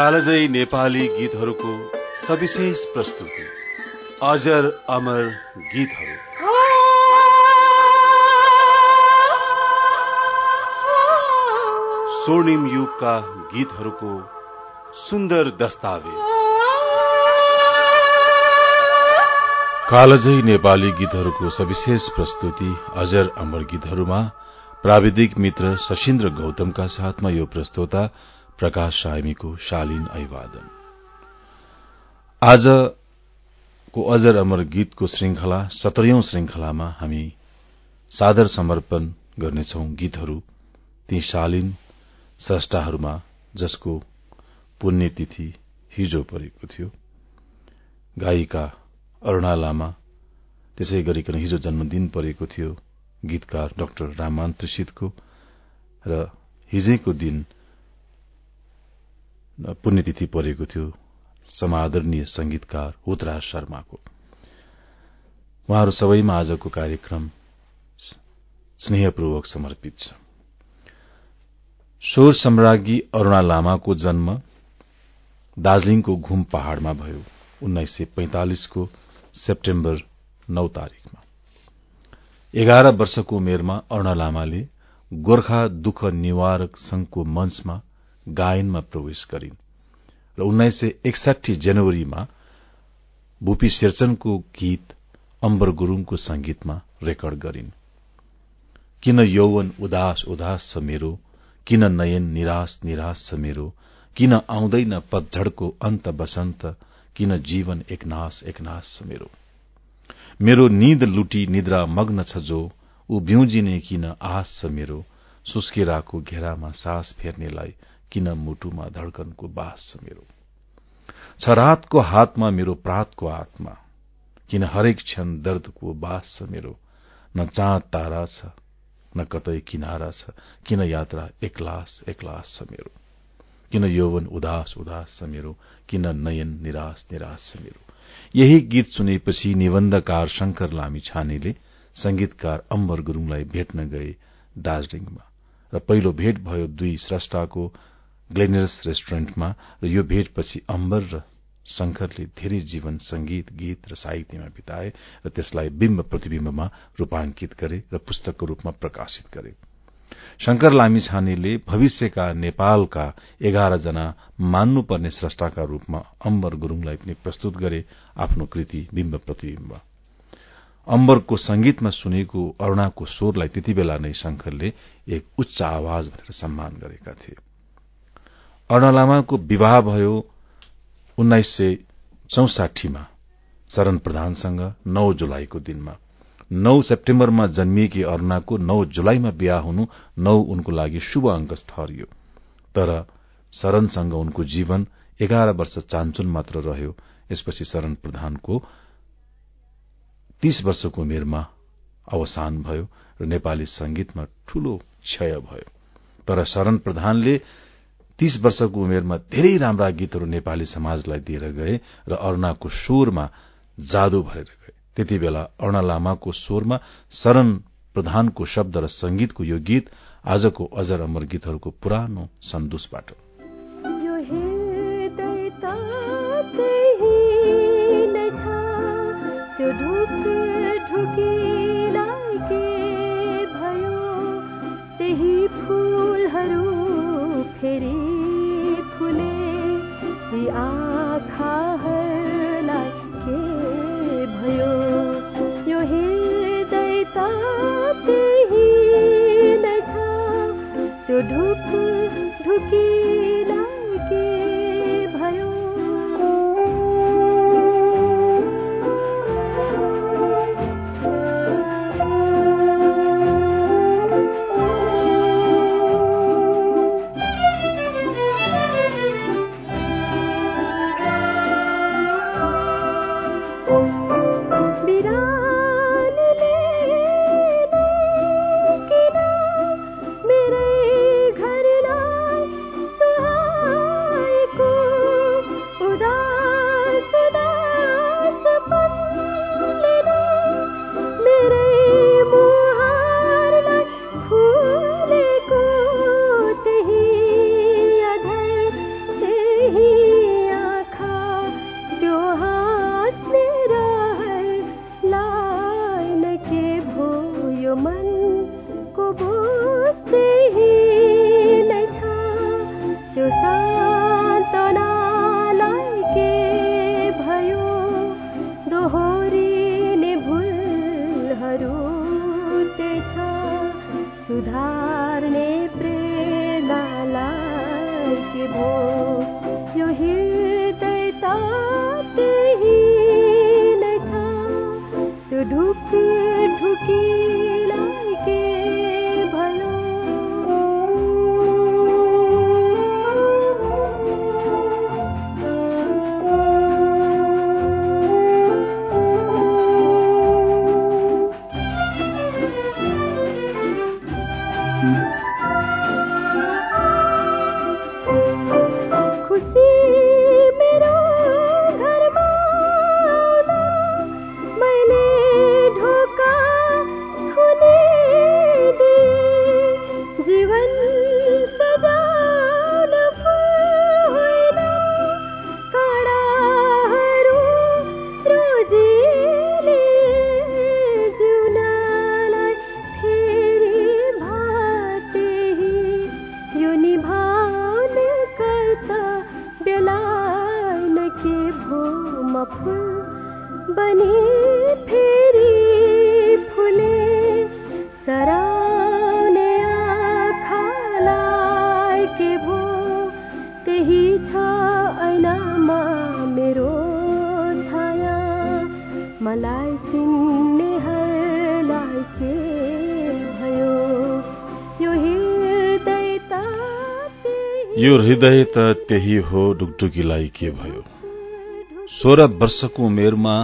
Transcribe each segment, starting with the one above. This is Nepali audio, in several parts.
कालजयी नेपाली गीतहरूको सविशेष प्रस्तुति। अजर अमर गीतहरू। स्वर्णिम युगका गीतहरूको सुन्दर दस्तावेज। कालजयी नेपाली गीतहरूको सविशेष प्रस्तुति अजर अमर गीतहरूमा प्राविधिक मित्र शशीन्द्र गौतमका साथमा यो प्रस्तोता प्रकाश सामीको शालीन अभिवादन। आजको अजर अमर गीतको श्रृंखला सत्रौं श्रृंखलामा हामी सादर समर्पण गर्नेछौ गीतहरू ती शालीन स्रष्टाहरूमा जसको पुण्यतिथि हिजो परेको थियो। गायिका अरूणा लामा त्यसै गरिकन हिजो जन्मदिन परेको थियो। गीतकार डाक्टर रामान त्रिषितको र हिजैको दिन पुण्यतिथि परेको थियो समादरणीय संगीतकार हुतराज शर्माको। उहाँहरू सबैमा आजको कार्यक्रम स्नेहपूर्वक समर्पित छ। स्वर सम्राज्ञी अरूणा लामाको जन्म दार्जीलिङको घुम पहाड़मा भयो उन्नाइस सय पैंतालिसको सेप्टेम्बर नौ तारीकमा एघार वर्षको उमेरमा अरूणा लामाले गोर्खा दुःख निवारक संघको मंचमा गायनमा प्रवेश गरिन्। र उन्नाइस सय एकसाठी जनवरीमा भूपी शेरचनको गीत अम्बर गुरूङको संगीतमा रेकर्ड गरिन्। किन यौवन उदास उदास छ मेरो? किन नयन निराश निराश छ मेरो? किन आउँदैन पतझड़को अन्त बसन्त? किन जीवन एकनाश एकनाश छ मेरो? मेरो निद लुटी निद्रा मग्न छ जो? ऊ बिउजिने किन आश छ मेरो? सुस्केराको घेरामा सास फेर्नेलाई किन मुटुमा धड़कनको बास छ मेरो? छ रातको हातमा मेरो प्रातको आत्मा। किन हरेक क्षण दर्दको बास छ मेरो? न चाँद तारा छ न कतै किनारा छ। किन यात्रा एक्लास एक्लास छ मेरो? किन यौवन उदास उदास छ मेरो? किन नयन निराश निराश छ मेरो? यही गीत सुनेपछि निबन्धकार शंकर लामी छानेले संगीतकार अम्बर गुरूङलाई भेट्न गए दार्जीलिङमा। र पहिलो भेट भयो दुई स्रष्टाको ग्लेनरस रेस्टुरेन्टमा र यो भेटपछि अम्बर र शंकरले धेरै जीवन संगीत गीत र साहित्यमा बिताए र त्यसलाई बिम्ब प्रतिविम्बमा रूपांकित गरे र पुस्तकको रूपमा प्रकाशित गरे। शंकर लामी छानेले भविष्यका नेपालका एघार जना मान्नुपर्ने स्रष्टाका रूपमा अम्बर गुरूङलाई पनि प्रस्तुत गरे आफ्नो कृति बिम्ब प्रतिविम्ब अम्बरको संगीतमा सुनेको अरूणाको स्वरलाई त्यति बेला नै शंकरले एक उच्च आवाज भनेर सम्मान गरेका थिए। अरूणा लामाको विवाह भयो उन्नाइस सय चौसाठीमा शरण प्रधानसँग नौ जुलाईको दिनमा। नौ सेप्टेम्बरमा जन्मिएकी अरूणाको नौ जुलाईमा बिहा हुनु नौ उनको लागि शुभ अंक ठहरियो। तर शरणसँग उनको जीवन एघार वर्ष चान्चुन मात्र रह्यो। यसपछि शरण प्रधानको तीस वर्षको उमेरमा अवसान भयो र नेपाली संगीतमा ठूलो क्षय भयो। तर शरण प्रधानले तीस वर्षको उमेरमा धेरै राम्रा गीतहरू नेपाली समाजलाई दिएर गए र अरूणाको स्वरमा जादू भएर गए। त्यति बेला अरूणा लामाको स्वरमा शरण प्रधानको शब्द र संगीतको यो गीत आजको अजर अमर गीतहरूको पुरानो सन्दुषबाट यो हृदय त त्यही हो डुकडुकीलाई के भयो? सोह्र वर्षको उमेरमा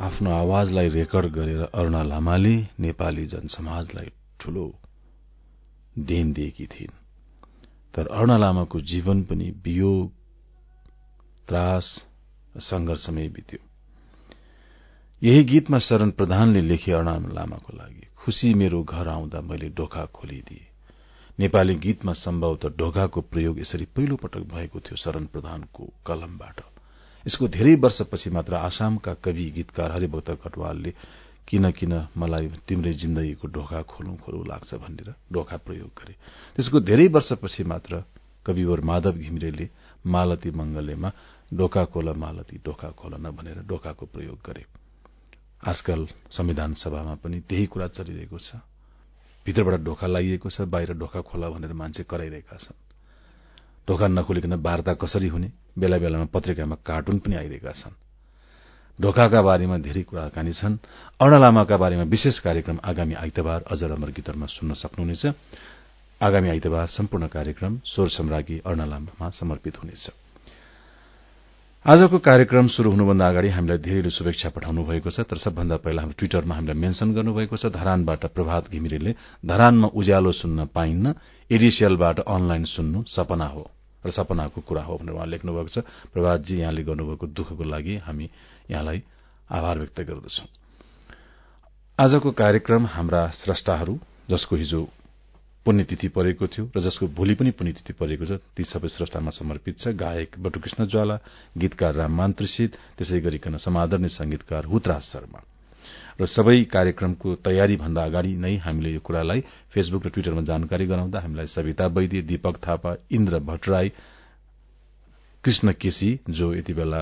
आफ्नो आवाजलाई रेकर्ड गरेर अरूणा लामाले नेपाली जनसमाजलाई ठूलो देन दिएकी थिइन्। तर अरूणा लामाको जीवन पनि वियोग त्रास संघर्षमै बित्यो। यही गीतमा शरण प्रधानले लेखे अरूणा लामाको लागि खुशी मेरो घर आउँदा मैले ढोका खोलिदिए। नेपाली गीतमा सम्भवत ढोकाको प्रयोग यसरी पहिलो पटक भएको थियो शरण प्रधानको कलमबाट। यसको धेरै वर्षपछि मात्र आसामका कवि गीतकार हरिभक्त कटवालले किन किन मलाई तिम्रै जिन्दगीको ढोका खोलौं खोलौं लाग्छ भनेर ढोका प्रयोग गरे। त्यसको धेरै वर्षपछि मात्र कविवर माधव घिमिरेले मालती मंगलेमा ढोका खोल मालती ढोका खोल भनेर ढोकाको प्रयोग गरे। आजकल संविधान सभामा पनि त्यही कुरा चलिरहेको छ। भित्रबाट ढोका लागिएको छ बाहिर ढोका खोला भनेर मान्छे कराइरहेका छन्। ढोका नखोलिकन वार्ता कसरी हुने बेला बेलामा पत्रिकामा कार्टुन पनि आइरहेका छन्। ढोकाका बारेमा धेरै कुराकानी छन्। अर्ण लामाका बारेमा विशेष कार्यक्रम आगामी आइतबार अजर अमर गीतहरूमा सुन्न सक्नुहुनेछ। आगामी आइतबार सम्पूर्ण कार्यक्रम स्वर सम्राज्ञी अर्ण लामामा समर्पित हुनेछ। आजको कार्यक्रम शुरू हुनुभन्दा अगाडि हामीलाई धेरैले शुभेच्छा पठाउनु भएको छ तर सबभन्दा पहिला हाम्रो ट्विटरमा हामीलाई मेन्शन गर्नुभएको छ धरानबाट प्रभात घिमिरेले धरानमा उज्यालो सुन्न पाइन्न एडिसियलबाट अनलाइन सुन्नु सपना हो र सपनाको कुरा हो भनेर उहाँ लेख्नु भएको छ। प्रभातजी यहाँले गर्नुभएको दुःखको लागि हामी यहाँलाई आभार व्यक्त गर्दछौ। आजको कार्यक्रम हाम्रा स्रष्टाहरू जसको हिजो पुण्यतिथि परेको थियो र जसको भोलि पनि पुण्यतिथि परेको छ ती सबै स्रष्टामा समर्पित छ। गायक बटुकृष्ण ज्वाला गीतकार राममान त्रिषित त्यसै गरिकन समादरणीय संगीतकार हुतराज शर्मा। र सबै कार्यक्रमको तयारी भन्दा अगाडि नै हामीले यो कुरालाई फेसबुक र ट्विटरमा जानकारी गराउँदा हामीलाई सविता वैद्य दीपक थापा इन्द्र भट्टराई कृष्ण केसी जो यति बेला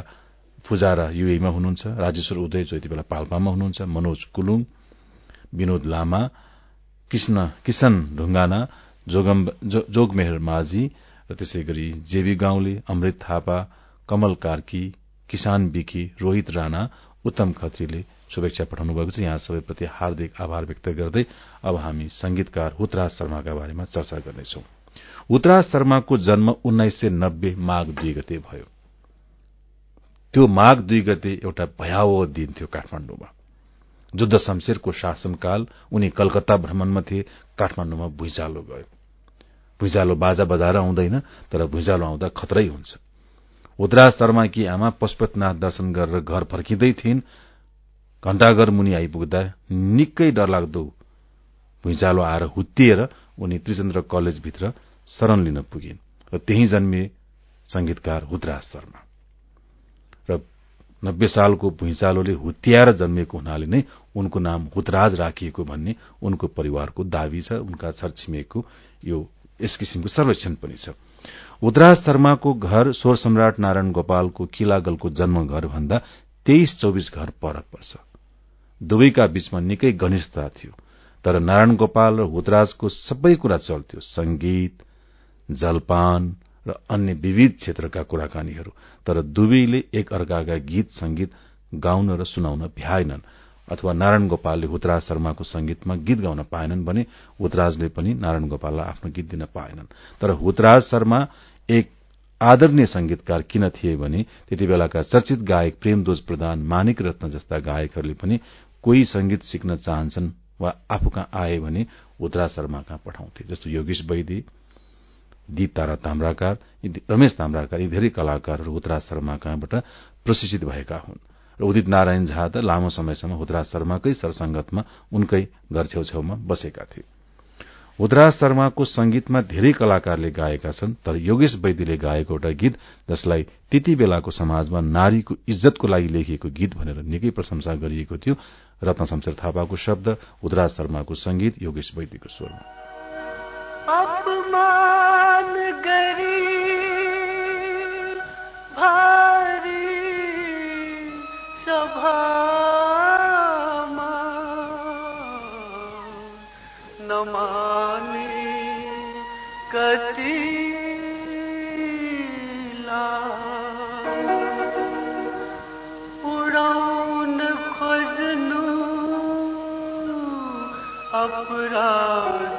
फुजारा युएमा हुनुहुन्छ राजेश्वर उदय जो यति बेला पाल्पामा हुनुहुन्छ मनोज कुलुङ विनोद लामा कृष्ण किशन ढुङ्गाना जोगमेहर माझी र त्यसै गरी जेबी गाउँले अमृत थापा कमल कार्की किसान विकी रोहित राणा उत्तम खत्रीले शुभेच्छा पठाउनु भएको छ। यहाँ सबैप्रति हार्दिक आभार व्यक्त गर्दै अब हामी संगीतकार हुतराज शर्माका बारेमा चर्चा गर्नेछौ। हुतराज शर्माको जन्म उन्नाइस सय नब्बे माघ दुई गते भयो। त्यो माघ दुई गते एउटा भयावह दिन थियो काठमाण्डुमा जुद्ध शमशेरको शासनकाल उनी कलकत्ता भ्रमणमा थिए काठमाण्डुमा भुइँचालो गयो। भुइँचालो बाजा बजाएर आउँदैन तर भुइँचालो आउँदा खतरै हुन्छ। उद्राज शर्माकी आमा पशुपतिनाथ दर्शन गरेर घर फर्किँदै थिइन्। घण्टाघर मुनि आइपुग्दा निकै डरलाग्दो भुइँचालो आएर हुत्तिएर उनी त्रिचन्द्र कलेजभित्र शरण लिन पुगिन्। र त्यही जन्मिए संगीतकार हुद्राज शर्मा। नब्बे सालको भुइँचालोले हुत्याएर जन्मिएको हुनाले नै उनको नाम हुतराज राखिएको भन्ने उनको परिवारको दावी छ उनका छरछिमेकको यो यस किसिमको सर्वेक्षण पनि छ। उतराज शर्माको घर स्वर सम्राट नारायण गोपालको किलागलको जन्म घर भन्दा तेइस चौबिस घर पर पर्छ। दुवैका बीचमा निकै घनिष्ठता थियो तर नारायण गोपाल र हुतराजको सबै कुरा चल्थ्यो। संगीत जलपान र अन्य विविध क्षेत्रका कुराकानीहरू तर दुवैले एक अर्काका गीत संगीत गाउन र सुनाउन भ्याएनन् अथवा नारायण गोपालले हुतराज शर्माको संगीतमा गीत गाउन पाएनन् भने हुतराजले पनि नारायण गोपाललाई आफ्नो गीत दिन पाएनन्। तर हुतराज शर्मा एक आदरणीय संगीतकार किन थिए भने त्यति बेलाका चर्चित गायक प्रेमदोज प्रधान मानिक रत्न जस्ता गायकहरूले पनि कोही संगीत सिक्न चाहन्छन् वा आफू कहाँ आए भने हुतराज शर्मा कहाँ पठाउँथे जस्तो योगेश वैदी दीप तारा ताम्राकार रमेश ताम्राकार यी धेरै कलाकारहरू हुतराज शर्मा कहाँबाट प्रशिक्षित भएका हुन्। र उदित नारायण झा त लामो समयसम्म हुतराज शर्माकै सरसंगतमा उनकै घर छेउछेउमा बसेका थिए। हुतराज शर्माको संगीतमा धेरै कलाकारले गाएका छन् तर योगेश वैद्यले गाएको एउटा गीत जसलाई त्यति बेलाको समाजमा नारीको इज्जतको लागि लेखिएको गीत भनेर निकै प्रशंसा गरिएको थियो रत्न शमशेर थापाको शब्द हुतराज शर्माको संगीत योगेश वैद्यको स्वरमा। भारी सभामा नमाने कतिला उडाउन खोज्नु अपराध।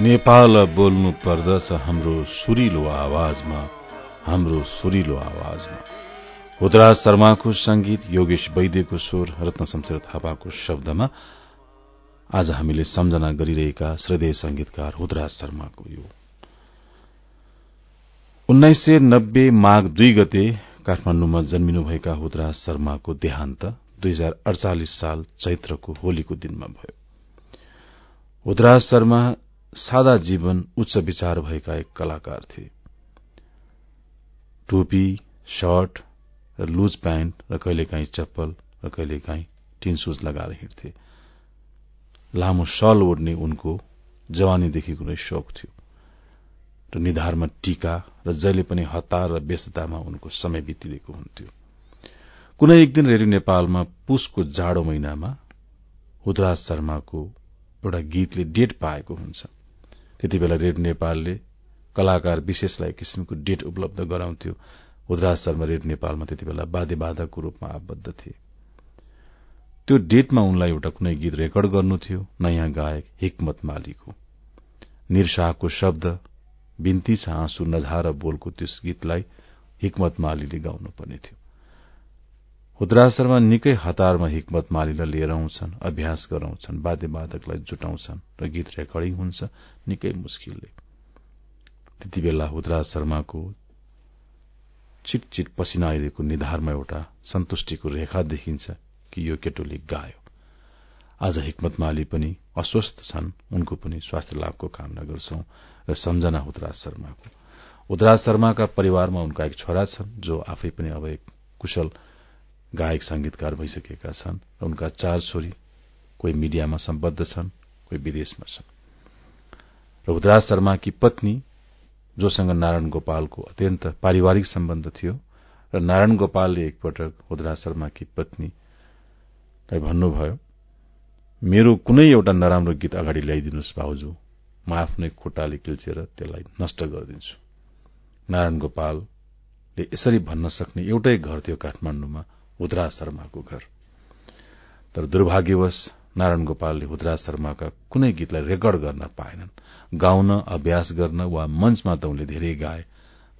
नेपाल बोल्नु पर्दछ हाम्रो सुरिलो आवाजमा हाम्रो सुरिलो आवाजमा। हुदराज शर्माको संगीत योगेश वैद्यको स्वर रत्न थापाको शब्दमा आज हामीले सम्झना गरिरहेका श्रद्धेय संगीतकार हुदराज शर्माको यो। उन्नाइस सय नब्बे माघ दुई गते काठमाण्डुमा जन्मिनुभएका हुदराज शर्माको देहान्त दुई हजार अडचालिस साल चैत्रको होलीको दिनमा भयो। हुदराज शर्मा सादा जीवन उच्च विचार भएका एक कलाकार थिए। टोपी शर्ट र लुज प्यान्ट र कहिलेकाहीँ चप्पल र कहिलेकाहीँ टिन सुज लगाएर हिँड्थे। लामो सल ओढ्ने उनको जवानीदेखिको नै शोक थियो। र निधारमा टीका र जहिले पनि हतार र व्यस्ततामा उनको समय बितिरहेको हुन्थ्यो। कुनै एक दिन रेडियो नेपालमा पुसको जाडो महिनामा हुदराज शर्माको एउटा गीतले डेट पाएको हुन्छ। त्यति बेला रेडियो नेपालले कलाकार विशेषलाई किसिमको डेट उपलब्ध गराउँथ्यो। उदराज शर्मा रेडियो नेपालमा त्यति बेला वाद्यवादकको रूपमा आबद्ध थिए। त्यो डेटमा उनलाई एउटा कुनै गीत रेकर्ड गर्नु थियो नयाँ गायक हिक्मत मालीको निरशाहको शब्द बिन्ती छ आँसु नझार बोलको त्यस गीतलाई हिक्मत मालीले गाउनु पर्ने थियो। शर्मा निकै हतारमा हिक्मत मालीलाई लिएर आउँछन् अभ्यास गराउँछन् वाद्यवादकलाई जुटाउँछन् र गीत रेकर्डिङ हुन्छ निकै मुस्किलले। त्यति बेला हुद्राज शर्माको चिटचिट पसिना आइरहेको निधारमा एउटा सन्तुष्टिको रेखा देखिन्छ कि यो केटोले गायो। आज हिक्मत माली पनि अस्वस्थ छन् उनको पनि स्वास्थ्य लाभको कामना गर्छौं र सम्झना हुतराज शर्माको उदराज शर्माका परिवारमा उनका एक छोरा छन् जो आफै पनि अब एक कुशल गायक संगीतकार भइसकेका छन् र उनका चार छोरी कोही मिडियामा सम्बद्ध छन् कोही विदेशमा छन्। र उदराज शर्माकी पत्नी जोसँग नारायण गोपालको अत्यन्त पारिवारिक सम्बन्ध थियो र नारायण गोपालले एकपटक उदराज शर्माकी पत्नीलाई भन्नुभयो मेरो कुनै एउटा नराम्रो गीत अगाडि ल्याइदिनुहोस् भाउजू म आफ्नै खुट्टाले किल्चेर त्यसलाई नष्ट गरिदिन्छु। नारायण गोपालले यसरी भन्न सक्ने एउटै घर थियो काठमाण्डुमा हुद्रा शर्माको घर। तर दुर्भाग्यवश नारायण गोपालले हुद्रा शर्माका कुनै गीतलाई रेकर्ड गर्न पाएनन्। गाउन अभ्यास गर्न वा मञ्चमा त उनले धेरै गाए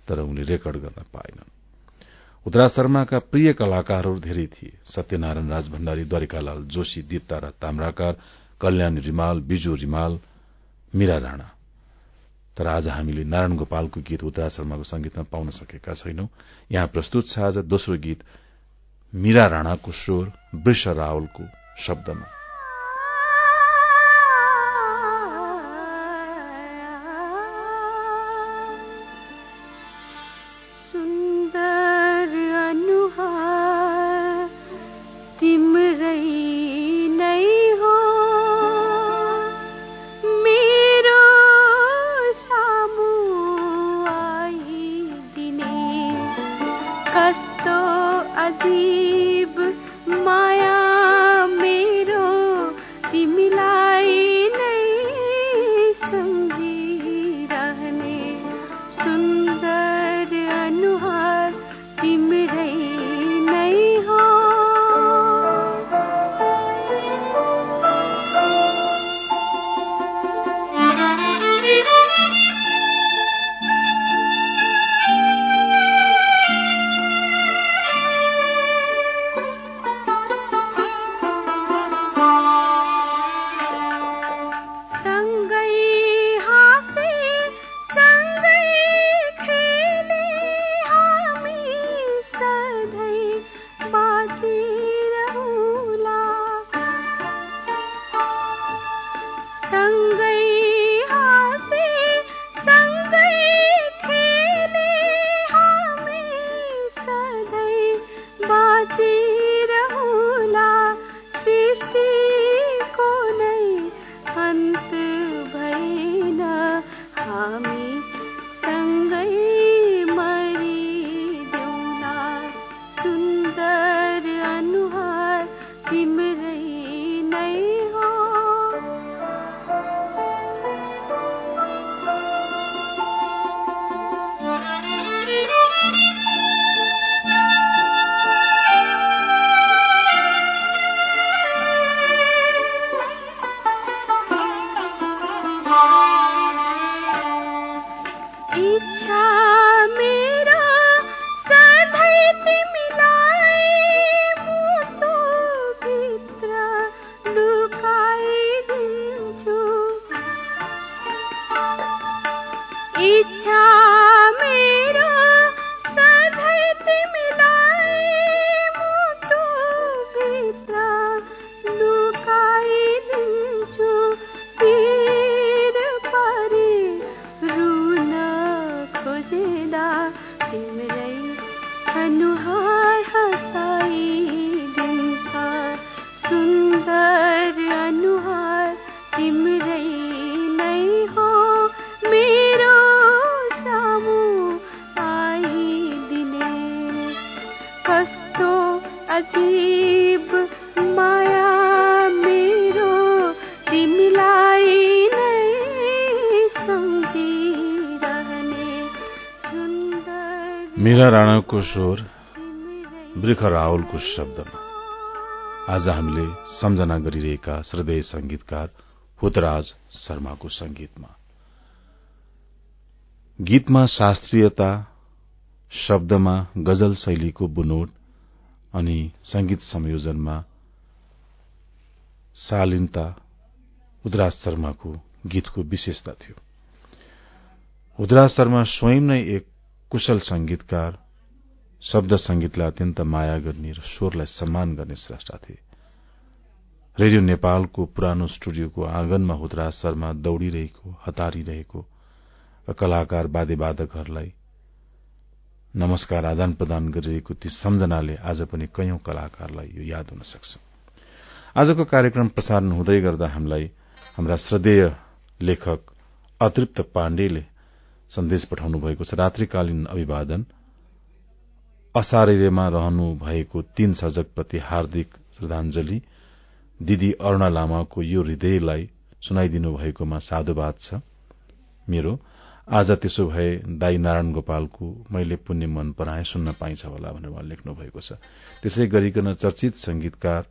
तर उनले रेकर्ड गर्न पाएनन्। उद्रा शर्माका प्रिय कलाकारहरू धेरै थिए। सत्यनारायण राज भण्डारी द्वारिकालाल जोशी दीप्ता र ताम्राकार कल्याण रिमाल बिजु रिमाल मीरा राणा। तर आज हामीले नारायण गोपालको गीत उद्रा शर्माको संगीतमा पाउन सकेका छैनौं। यहाँ प्रस्तुत छ आज दोस्रो गीत मीरा राणाको स्वर वृष रावलको शब्दमा। राणाको स्वर वृख राहुलको शब्दमा। आज हामीले सम्झना गरिरहेका श्रद्धेय संगीतकार हुतराज शर्माको संगीतमा गीतमा शास्त्रीयता शब्दमा गजल शैलीको बुनोट अनि संगीत संयोजनमा शालीनता उदराज शर्माको गीतको विशेषता थियो। उदराज शर्मा स्वयं नै एक कुशल संगीतकार शब्द संगीतलाई अत्यन्त माया गर्ने र स्वरलाई सम्मान गर्ने श्रेष्ठा थिए। रेडियो नेपालको पुरानो स्टुडियोको आँगनमा हुदराज शर्मा दौड़िरहेको हतारिरहेको र कलाकार वाद्यवादकहरूलाई नमस्कार आदान प्रदान गरिरहेको ती सम्झनाले आज पनि कैयौं कलाकारलाई यो याद हुन सक्छ। आजको कार्यक्रम प्रसारण हुँदै गर्दा हामीलाई हाम्रा श्रद्धेय लेखक अतृप्त पाण्डेले सन्देश पठाउनु भएको छ। रात्रिकालीन अभिवादन असारेमा रहनु भएको तीन सर्जकप्रति हार्दिक श्रद्धांजलि दिदी अरूणा लामाको यो हृदयलाई सुनाइदिनु भएकोमा साधुवाद छ। मेरो आज त्यसो भए दाई नारायण गोपालको मैले पुण्य मन पराए सुन्न पाइन्छ होला भनेर उहाँ लेख्नु भएको छ। त्यसै गरिकन चर्चित संगीतकार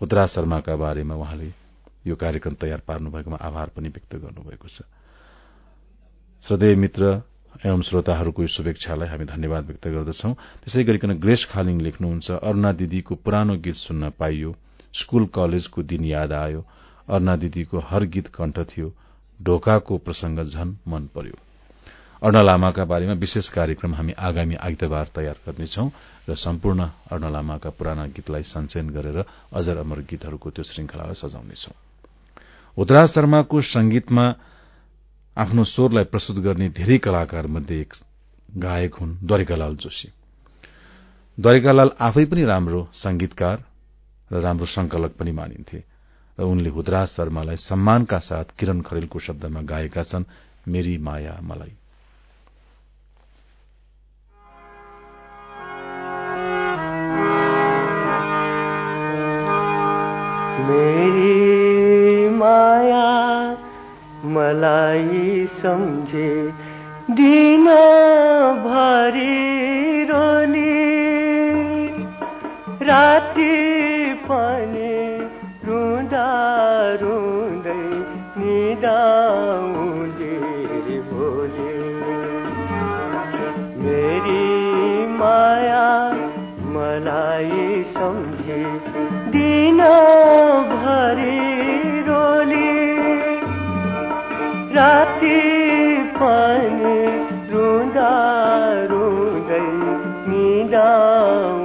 उत्तरा शर्माका बारेमा उहाँले यो कार्यक्रम तयार पार्नु भएकोमा आभार पनि व्यक्त गर्नुभएको छ। श्रद्धेय मित्र एवं श्रोताहरूको शुभेच्छालाई हामी धन्यवाद व्यक्त गर्दछौ। त्यसै गरिकन ग्रेस खालिङ लेख्नुहुन्छ अरूणा दिदीको पुरानो गीत सुन्न पाइयो स्कूल कलेजको दिन याद आयो अरूणा दिदीको हर गीत कण्ठ थियो ढोकाको प्रसंग झन मन पर्यो। अर्ण लामाका बारेमा विशेष कार्यक्रम हामी आगामी आइतबार तयार गर्नेछौ र सम्पूर्ण अर्ण लामाका पुराना गीतलाई सञ्चयन गरेर अजर अमर गीतहरूको त्यो श्रृंखलालाई सजाउनेछौ। उदराज शर्माको संगीतमा आफ्नो स्वरलाई प्रस्तुत गर्ने धेरै कलाकार मध्ये एक गायक हुन् द्वारिकालाल जोशी। द्वारिकालाल आफै पनि राम्रो संगीतकार र राम्रो संकलक पनि मानिन्थे र उनले हुदराज शर्मालाई सम्मानका साथ किरण खरेलको शब्दमा गाएका छन् मेरी माया मलाई। मेरी माया मलाई सम्झे। दिन भरि रोली राति पनि रुँदा रुँदै निदाउँदै भोले मेरी माया मलाई सम्झे। दिन भरि राति पनि रुँदा रुँदै निदाउँदै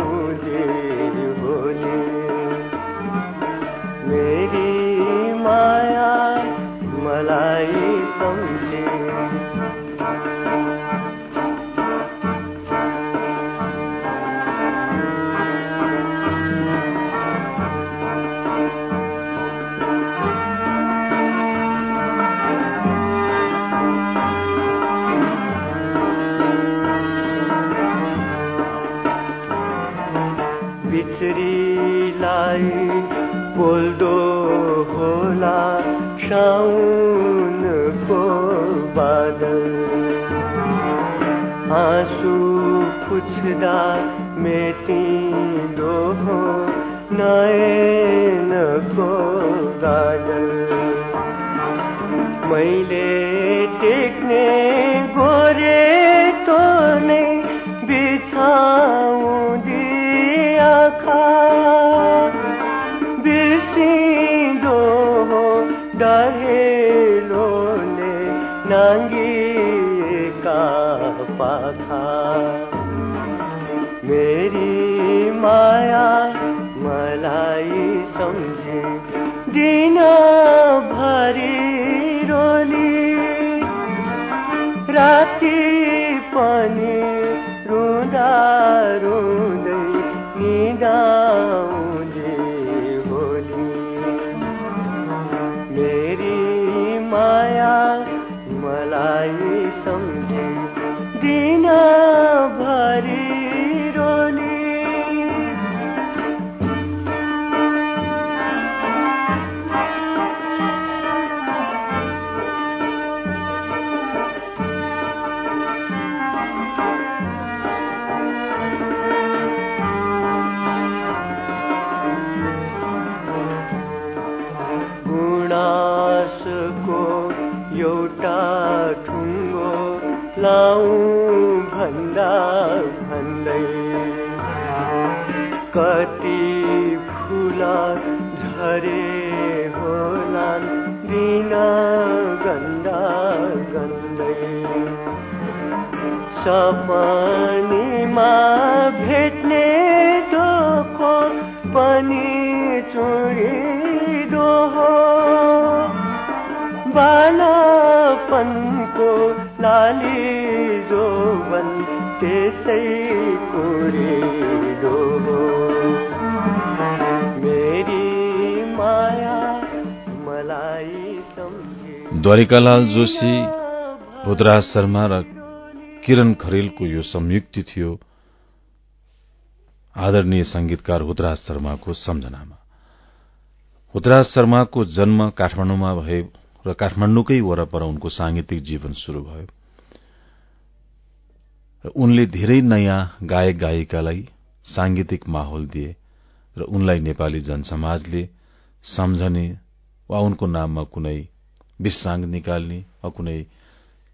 द्वारिकालाल जोशी रुद्राज शर्मा र किरण खरेलको यो संयुक्ति थियो आदरणीय संगीतकार हुतराज शर्माको सम्झनामा। हुतराज शर्माको जन्म काठमाण्डुमा भए र काठमाण्डुकै वरपर उनको सांगीतिक जीवन शुरू भयो। र उनले धेरै नयाँ गायक गायिकालाई सांगीतिक माहौल दिए र उनलाई नेपाली जनसमाजले सम्झने वा उनको नाममा कुनै विश्राङ निकाल्ने वा कुनै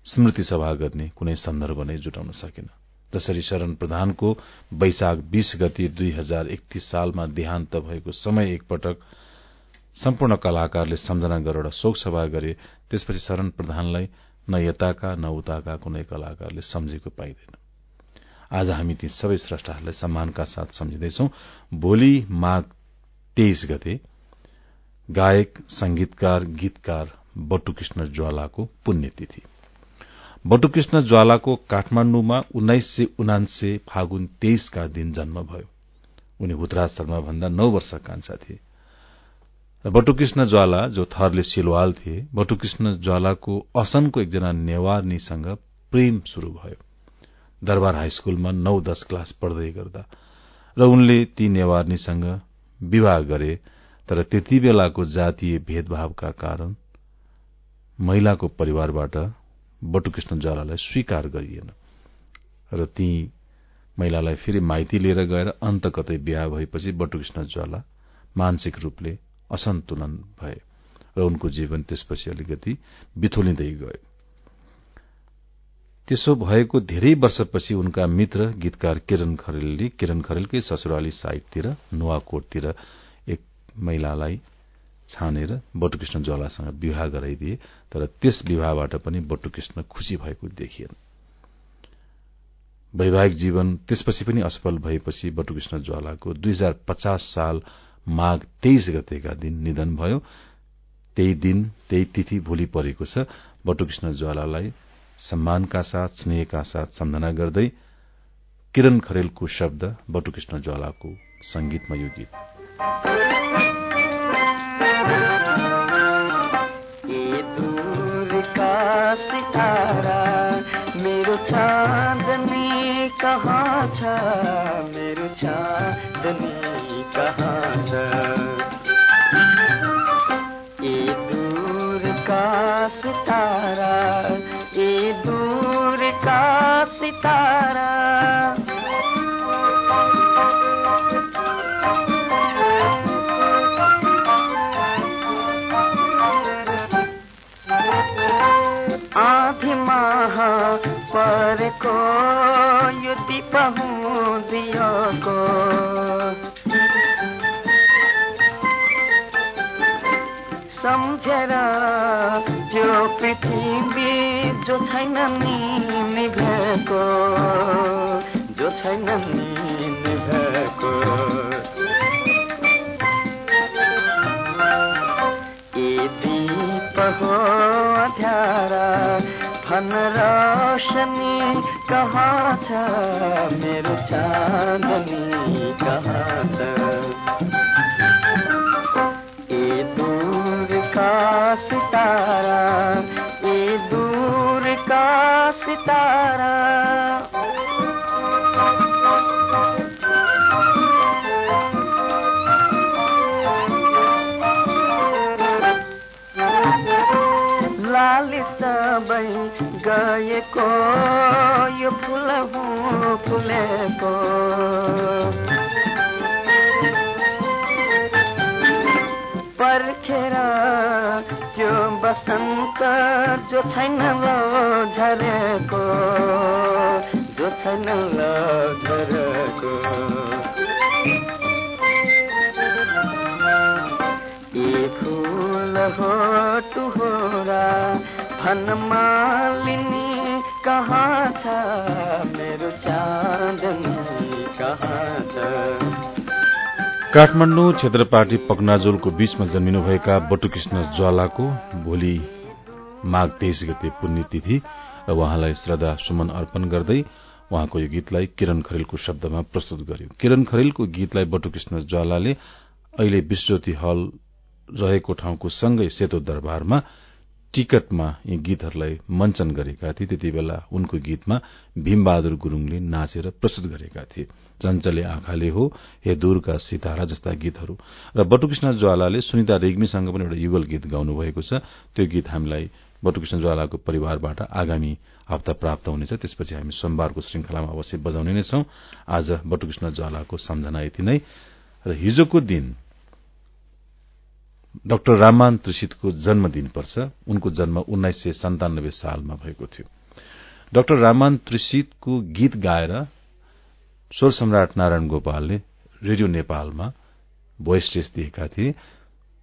स्मृति सभा गर्ने कुनै सन्दर्भ नै जुटाउन सकेन। जसरी शरण प्रधानको वैशाख बीस गति दुई हजार एकतीस सालमा देहान्त भएको समय एकपटक सम्पूर्ण कलाकारले सम्झना गरेर शोक सभा गरे त्यसपछि शरण प्रधानलाई न यताका न उताका कुनै कलाकारले सम्झेको पाइँदैन। आज हामी ती सबै श्रष्टाहरूलाई सम्मानका साथ सम्झिँदैछौ। भोलि माघ तेइस गते गायक संगीतकार गीतकार बटुकृष्ण ज्वालाको पुण्यतिथि। बटुकृष्ण ज्वालाको काठमाण्डुमा उन्नाइस सय उनान्से फागुन तेइसका दिन जन्म भयो। उनी हुतराज शर्मा भन्दा नौ वर्ष कान्छा थिए। बटुकृष्ण ज्वाला जो थरले सिलवाल थिए बटुकृष्ण ज्वालाको असनको एकजना नेवारनीसँग प्रेम शुरू भयो। दरबार हाई स्कूलमा नौ दश क्लास पढ्दै गर्दा। र उनले ती नेवारनीसँग विवाह गरे तर त्यति बेलाको जातीय भेदभावका कारण महिलाको परिवारबाट बटुकृष्ण ज्वालालाई स्वीकार गरिएन र ती महिलालाई फेरि माइती लिएर गएर अन्त कतै बिहा भएपछि बटुकृष्ण ज्वाला मानसिक रूपले असन्तुलन भए र उनको जीवन त्यसपछि अलिकति बिथोलिँदै गयो। त्यसो भएको धेरै वर्षपछि उनका मित्र गीतकार किरण खरेलले किरण खरेलकै ससुराली साइडतिर नुवाकोटतिर एक महिलालाई छानेर बटुकृष्ण ज्वालासँग विवाह गराइदिए तर त्यस विवाहबाट पनि बटुकृष्ण खुशी भएको देखिएन। वैवाहिक जीवन त्यसपछि पनि असफल भएपछि बटुकृष्ण ज्वालाको दुई हजार पचास साल माघ तेइस गतेका दिन निधन भयो। त्यही दिन त्यही तिथि भोलि परेको छ। बटुकृष्ण ज्वालालाई सम्मानका साथ स्नेहका साथ सम्झना गर्दै किरण खरेलको शब्द बटुकृष्ण ज्वालाको संगीतमा यो गीत। चाँदनी कहाँ छ? छैन नि ए अध्यारा भन रोशनी कहाँ छ गएको यो फुल फुलेको। पर्खेर त्यो बसन्त जो छैन ल झरेको जो छैन ल झरेको। फुल हो टुहोरा भन मालिनी कहाँ छ मेरो चाँदनी कहाँ छ? काठमाडौँ क्षेत्र पार्टी पकनाजोलको बीचमा जन्मिनुभएका बटुकृष्ण ज्वालाको भोलि माघ तेइस गते पुण्यतिथि र उहाँलाई श्रद्धा सुमन अर्पण गर्दै उहाँको यो गीतलाई किरण खरेलको शब्दमा प्रस्तुत गर्यो। किरण खरेलको गीतलाई बटुकृष्ण ज्वालाले अहिले विश्वज्योति हल रहेको ठाउँको सँगै सेतो दरबारमा टिकटमा यी गीतहरूलाई मञ्चन गरेका थिए। त्यति बेला उनको गीतमा भीमबहादुर गुरूङले नाचेर प्रस्तुत गरेका थिए। चञ्चले आँखाले हो हे दूरका सितारा जस्ता गीतहरू। र बटुकृष्ण ज्वालाले सुनिता रेग्मीसँग पनि एउटा युगल गीत गाउनु भएको छ। त्यो गीत हामीलाई बटुकृष्ण ज्वालाको परिवारबाट आगामी हप्ता प्राप्त हुनेछ। त्यसपछि हामी सोमबारको श्रृंखलामा अवश्य बजाउने नै छौं। आज बटुकृष्ण ज्वालाको सम्झना यति नै। र हिजोको दिन डाक्टर राममान त्रिषितको जन्मदिन पर्छ उनको जन्म उन्नाइस सय सन्तानब्बे सालमा भएको थियो। डाक्टर राममान त्रिषितको गीत गाएर स्वर सम्राट नारायण गोपालले रेडियो नेपालमा भोइस टेस्ट दिएका थिए।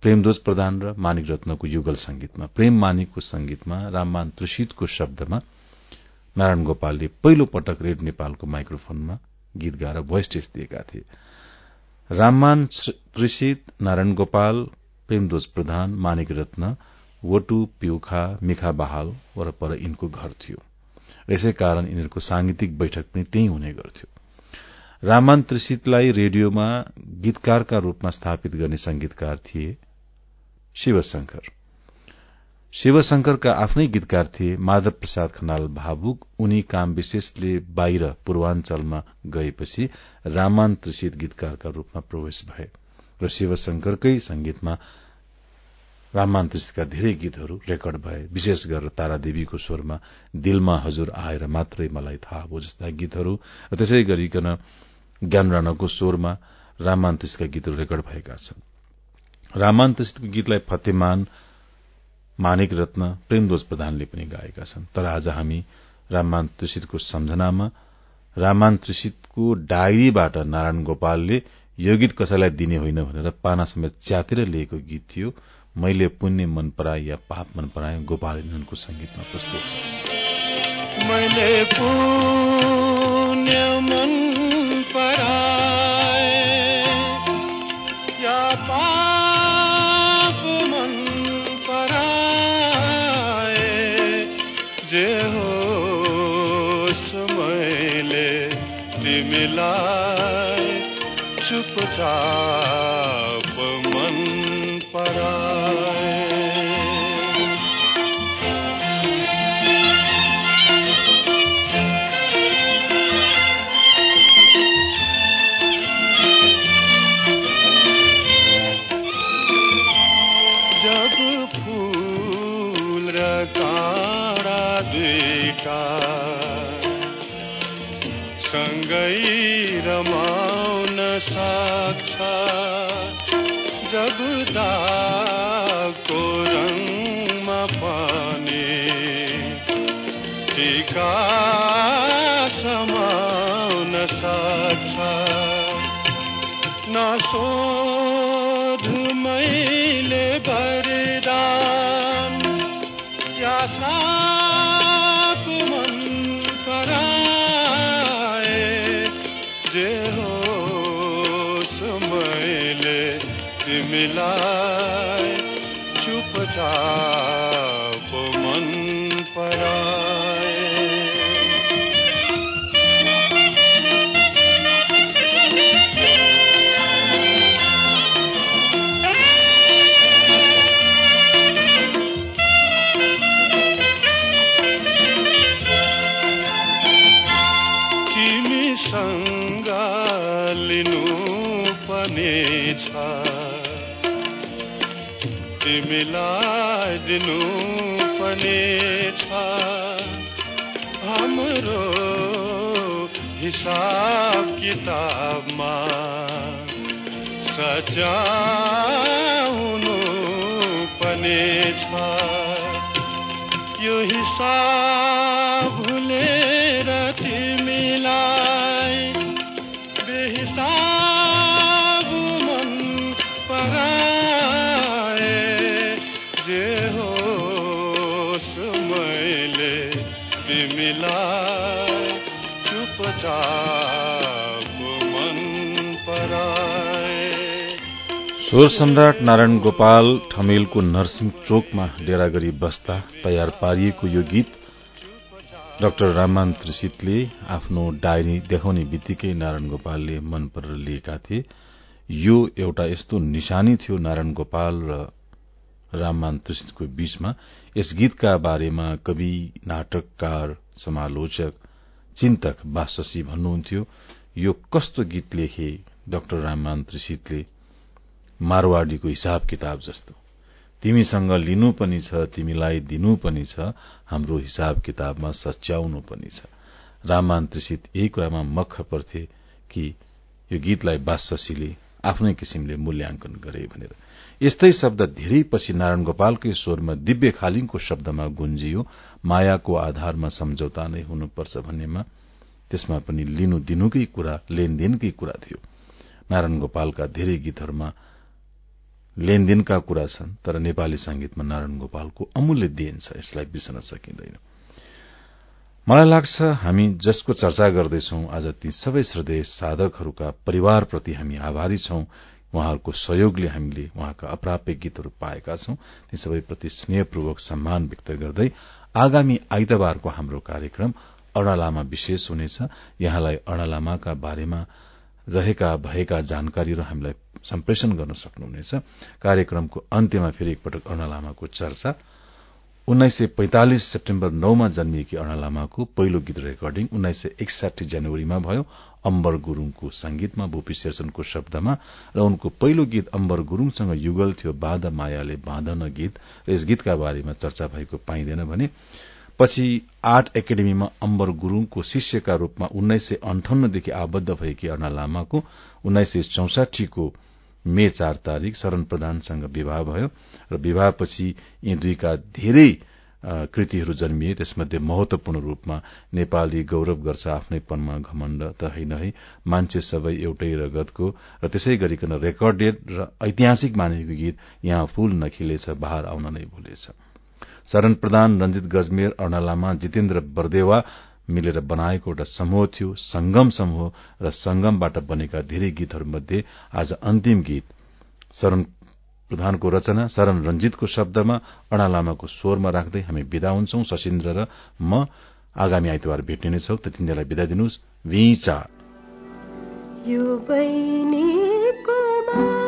प्रेमदोज प्रधान र मानिक रत्नको युगल संगीतमा प्रेम मानिकको संगीतमा राममान त्रिषितको शब्दमा नारायण गोपालले पहिलो पटक रेडियो नेपालको माइक्रोफोनमा गीत गाएर भोइस टेस्ट दिएका थिए। राममान त्रिषित नारायण गोपाल प्रेमदोज प्रधान मानिक रत्न वटु प्युखा मिखा बहाल वरपर यिनको घर थियो। यसै कारण यिनीहरूको सांगीतिक बैठक पनि त्यही हुने गर्थ्यो। रामान त्रिषितलाई रेडियोमा गीतकारका रूपमा स्थापित गर्ने संगीतकार थिए शिवशंकर। शिवशंकरका आफ्नै गीतकार थिए माधव प्रसाद खनाल भावुक। उनी काम विशेषले बाहिर पूर्वाञ्चलमा गएपछि रामान त्रिषित गीतकारका रूपमा प्रवेश भए र शिवशंकरकै संगीतमा राममान्त्रिसका धेरै गीतहरू रेकर्ड भए। विशेष गरेर तारादेवीको स्वरमा दिलमा हजुर आएर मात्रै मलाई थाहा भयो जस्ता गीतहरू। र त्यसै गरिकन ज्ञान राणाको स्वरमा राममान्त्रिसका गीतहरू रेकर्ड भएका छन्। राममान्त्रिसको गीतलाई फतेमान मानिक रत्न प्रेमदोज प्रधानले पनि गाएका छन्। तर आज हामी राममान त्रिषितको सम्झनामा राममान त्रिषितको डायरीबाट नारायण गोपालले यो गीत कसैलाई दिने होइन भनेर पाना समेत च्यातेर लिएको गीत थियो। मैले पुण्य मन पराए या पाप मन पराए गोपाल उनको संगीतमा प्रस्तुत छ। मैले पराए या पाप मन पराए जे हो टिका समाउन सक्छ नसोध हिसाब किताबमा सच्याउनु पनि छ यो हिसाब स्वर सम्राट नारायण गोपाल ठमेलको नरसिंह चोकमा डेरा गरी बस्दा तयार पारिएको यो गीत डाक्टर राममान त्रिसितले आफ्नो डायरी देखाउने बित्तिकै नारायण गोपालले मन परेर लिएका थिए। यो एउटा यस्तो निशानी थियो नारायण गोपाल र राममान त्रिसितको बीचमा। यस गीतका बारेमा कवि नाटककार समालोचक चिन्तक बाससी भन्नुहुन्थ्यो। यो कस्तो गीत लेखे डाक्टर राममान त्रिसितले मारवाडीको हिसाब किताब जस्तो। तिमीसँग लिनु पनि छ तिमीलाई दिनु पनि छ हाम्रो हिसाब किताबमा सच्याउनु पनि छ। राममान त्रिसित यही कुरामा मख पर्थे कि यो गीतलाई बासशीले आफ्नै किसिमले मूल्याङ्कन गरे भनेर। यस्तै शब्द धेरै पछि नारायण गोपालकै स्वरमा दिव्य खालिङको शब्दमा गुन्जियो मायाको आधारमा सम्झौता नै हुनुपर्छ भन्नेमा त्यसमा पनि लिनु दिनुकै कुरा लेनदेनकै कुरा थियो। नारायण गोपालका धेरै गीतहरूमा लेनदेनका कुरा छन् तर नेपाली संगीतमा नारायण गोपालको अमूल्य देन छ यसलाई बिर्सन सकिँदैन। मलाई लाग्छ हामी जसको चर्चा गर्दैछौ आज ती सबै श्रद्धेय साधकहरूका परिवारप्रति हामी आभारी छौं उहाँहरूको सहयोगले हामीले उहाँका अप्राप्य गीतहरू पाएका छौं ती सबैप्रति स्नेहपूर्वक सम्मान व्यक्त गर्दै आगामी आइतबारको हाम्रो कार्यक्रम अर्ण विशेष हुनेछ। यहाँलाई अर्ण बारेमा रहेका भएका जानकारीहरू हामीलाई सम्प्रेषण गर्न सक्नुहुनेछ। कार्यक्रमको अन्त्यमा फेरि एकपटक अर्ण लामाको चर्चा। उन्नाइस सय पैंतालिस सेप्टेम्बर नौमा जन्मिएकी अर्ण लामाको पहिलो गीत रेकर्डिङ उन्नाइस सय एकसाठी जनवरीमा भयो। अम्बर गुरूङको संगीतमा भूपी शेरसनको शब्दमा र उनको पहिलो गीत अम्बर गुरूङसँग युगल थियो बाध मायाले बाँधन गीत र यस गीतका बारेमा चर्चा भएको पाइँदैन भने पछि आर्ट एकाडेमीमा अम्बर गुरूङको शिष्यका रूपमा उन्नाइस सय अन्ठाउन्नदेखि आबद्ध भएकी अर्णा लामाको उन्नाइस सय चौसाठीको मे चार तारीक शरण प्रधानसँग विवाह भयो र विवाहपछि यी दुईका धेरै कृतिहरू जन्मिए। त्यसमध्ये महत्वपूर्ण रूपमा नेपाली गौरव गर्छ आफ्नैपनमा घमण्ड त होइन है। मान्छे सबै एउटै रगतको र त्यसै गरिकन रेकर्डेड र ऐतिहासिक मानेको गीत यहाँ फूल नखिलेछ बहार आउन नै भुलेछ। शरण प्रधान रंजित गजमेर अर्ण लामा जितेन्द्र बरदेवा मिलेर बनाएको एउटा समूह थियो संगम समूह र संगमबाट बनेका धेरै गीतहरूमध्ये आज अन्तिम गीत शरण प्रधानको रचना शरण रंजितको शब्दमा अणा लामाको स्वरमा राख्दै हामी विदा हुन्छौं। सशिन्द्र र म आगामी आइतबार भेट्ने नै छौ। त्यतिन्जेललाई विदा दिनुहोस्।